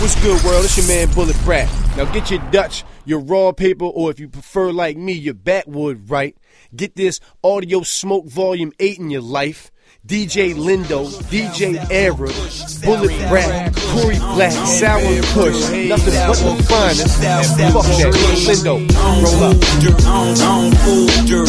What's good, world? It's your man Bullet Brat. Now get your Dutch, your raw paper, or if you prefer like me, your backwood right. Get this audio smoke volume 8 in your life. DJ Lindo, DJ Arab, Bullet Brat, Corey Black, Sour Kush, nothing but the finest. Fuck that, Lindo, roll up.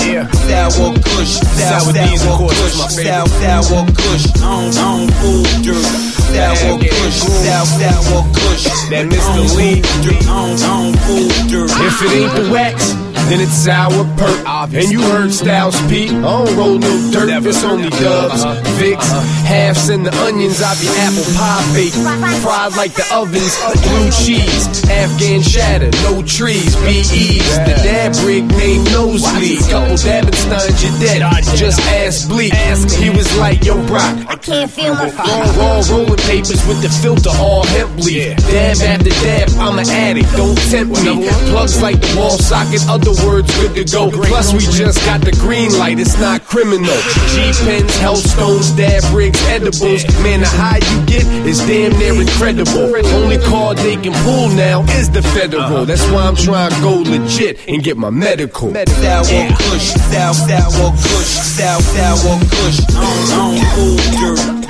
Yeah. Sour Kush, Sour D's, of course, is my favorite. Sour, sour Kush, on, on, full dirt. Sour Kush, sour, sour Kush. That Mr. Lee. On, on, full dirt. If it ain't the wax, then it's sour perk. And you heard Styles P. I don't roll no dirt. It's only dubs, Vicks, halves, and the onions. I be apple pie baked, fried like the ovens. Blue cheese, Afghan shatter, no trees, BEs. The dab rig named Nosebleed. Couple Davensteins, you're dead. Just ask Bleak. He was like, Yo, Brock. I can't feel my feet. Raw, raw rolling papers with the filter all hemp leaf. Dab after dab, I'm an addict, don't tempt me. Plugs like the wall socket, other words good to go. Plus, we just got the green light, it's not criminal. G pens, hellstones, dab rigs, edibles. Man, the high you get is damn near incredible. Only card they can pull now is the federal. That's why I'm trying to go legit and get my medical. Sour Kush, sour, sour Kush, sour, sour Kush. On, on, full dirt.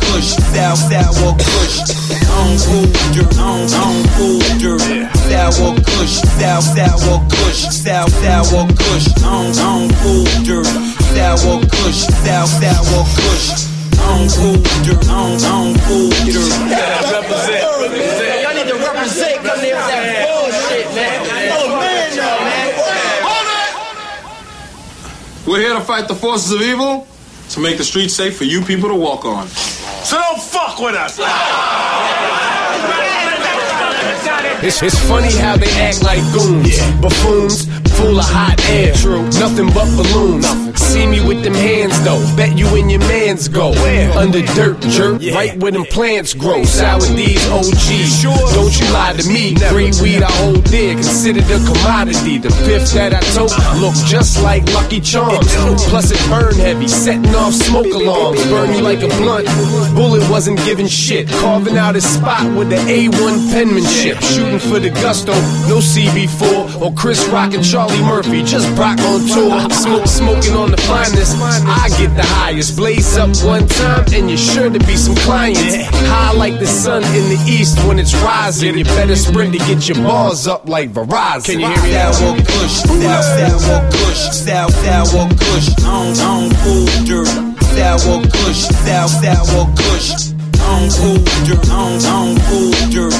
Kush, sour, sour Kush. On, full dirt. On, on, full dirt. Sour Kush, sour, sour Kush, sour, sour Kush. On, on, full dirt. Sour Kush, sour, sour Kush. On, full dirt. On, on, full dirt. Y'all need to represent come there with that bullshit, man. Oh, man, y'all, man. We're here to fight the forces of evil to make the streets safe for you people to walk on. So don't fuck with us. It's, it's funny how they act like goons, buffoons, full of hot air. True, nothing but balloons. See me with them hands though, bet you and your mans go. Under dirt, jerk, right where them plants grow. Sour D's OG, don't you lie to me. Green weed I hold dear, considered a commodity. The fifth that I tote look just like Lucky Charms. Plus it burn heavy, setting off smoke alarms. Burn me like a blunt. Bullet wasn't giving shit, carving out his spot with the A1 penmanship. Shooting for the gusto, no CB4 or Chris Rock and Charlie Murphy. Just Brock on tour, smoke smoking on the finest. I get the highest. Blaze up one time, and you're sure to be some clients. High like the sun in the east when it's rising. You better sprint to get your balls up like Verizon. Can you hear me now? Sour Kush, sour, sour Kush, sour, sour Kush. On, on, full dirt. Sour Kush, sour, sour Kush. On, full dirt. On, on,